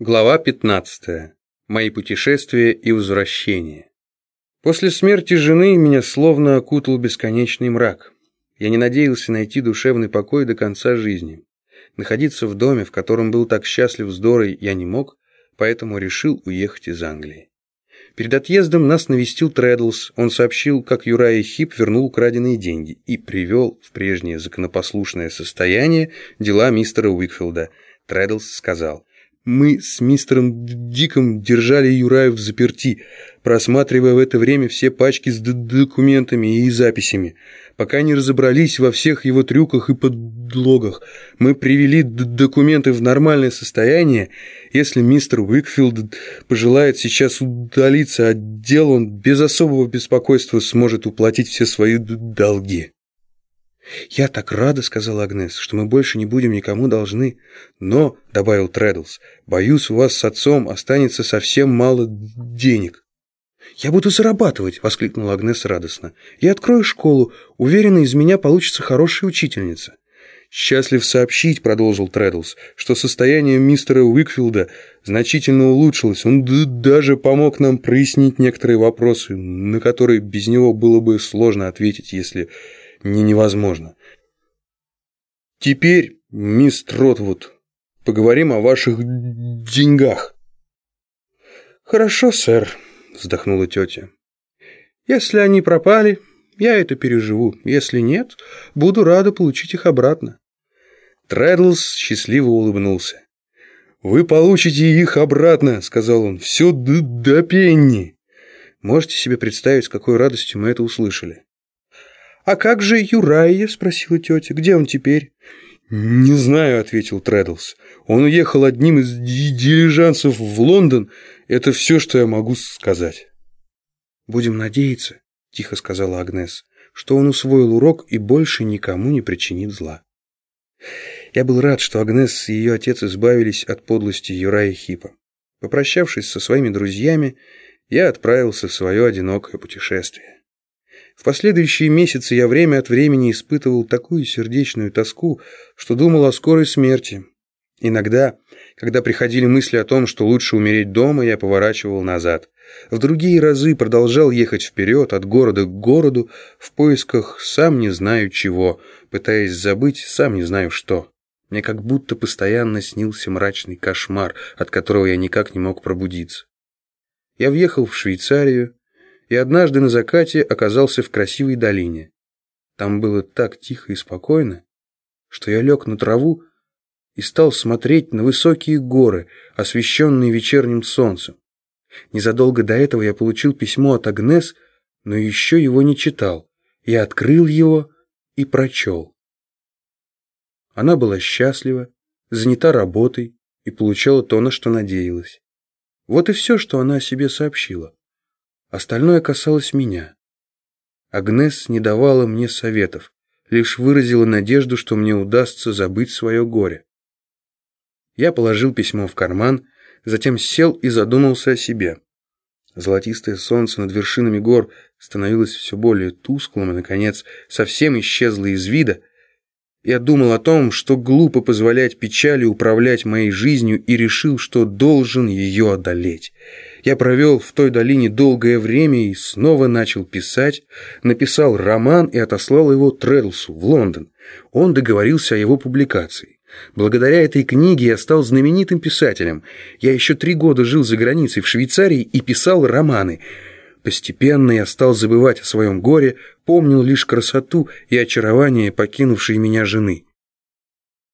Глава 15. Мои путешествия и возвращения. После смерти жены меня словно окутал бесконечный мрак. Я не надеялся найти душевный покой до конца жизни. Находиться в доме, в котором был так счастлив с Дорой, я не мог, поэтому решил уехать из Англии. Перед отъездом нас навестил Трэддлс. Он сообщил, как Юрай Хип вернул украденные деньги и привел в прежнее законопослушное состояние дела мистера Уикфилда. Трэддлс сказал, мы с мистером Диком держали Юраю в заперти, просматривая в это время все пачки с документами и записями. Пока не разобрались во всех его трюках и подлогах, мы привели документы в нормальное состояние. Если мистер Уикфилд пожелает сейчас удалиться от дел, он без особого беспокойства сможет уплатить все свои долги. «Я так рада», — сказала Агнес, — «что мы больше не будем никому должны. Но», — добавил Трэддлс, — «боюсь, у вас с отцом останется совсем мало денег». «Я буду зарабатывать», — воскликнула Агнес радостно. «Я открою школу. Уверена, из меня получится хорошая учительница». «Счастлив сообщить», — продолжил Трэддлс, «что состояние мистера Уикфилда значительно улучшилось. Он даже помог нам прояснить некоторые вопросы, на которые без него было бы сложно ответить, если не невозможно. Теперь, мисс Тротвуд, поговорим о ваших деньгах. Хорошо, сэр, вздохнула тетя. Если они пропали, я это переживу. Если нет, буду рада получить их обратно. Трэддлс счастливо улыбнулся. «Вы получите их обратно», — сказал он, — «все до, до пенни». Можете себе представить, с какой радостью мы это услышали. «А как же Юрайя?» – спросила тетя. «Где он теперь?» «Не знаю», – ответил Трэддлс. «Он уехал одним из дилижансов в Лондон. Это все, что я могу сказать». «Будем надеяться», – тихо сказала Агнес, «что он усвоил урок и больше никому не причинит зла». Я был рад, что Агнес и ее отец избавились от подлости Юрая Хипа. Попрощавшись со своими друзьями, я отправился в свое одинокое путешествие. В последующие месяцы я время от времени испытывал такую сердечную тоску, что думал о скорой смерти. Иногда, когда приходили мысли о том, что лучше умереть дома, я поворачивал назад. В другие разы продолжал ехать вперед, от города к городу, в поисках сам не знаю чего, пытаясь забыть сам не знаю что. Мне как будто постоянно снился мрачный кошмар, от которого я никак не мог пробудиться. Я въехал в Швейцарию, и однажды на закате оказался в красивой долине. Там было так тихо и спокойно, что я лег на траву и стал смотреть на высокие горы, освещенные вечерним солнцем. Незадолго до этого я получил письмо от Агнес, но еще его не читал. Я открыл его и прочел. Она была счастлива, занята работой и получала то, на что надеялась. Вот и все, что она о себе сообщила. Остальное касалось меня. Агнес не давала мне советов, лишь выразила надежду, что мне удастся забыть свое горе. Я положил письмо в карман, затем сел и задумался о себе. Золотистое солнце над вершинами гор становилось все более тусклым и, наконец, совсем исчезло из вида. Я думал о том, что глупо позволять печали управлять моей жизнью и решил, что должен ее одолеть. Я провел в той долине долгое время и снова начал писать, написал роман и отослал его Тредлсу в Лондон. Он договорился о его публикации. Благодаря этой книге я стал знаменитым писателем. Я еще три года жил за границей в Швейцарии и писал романы. Постепенно я стал забывать о своем горе, помнил лишь красоту и очарование покинувшей меня жены.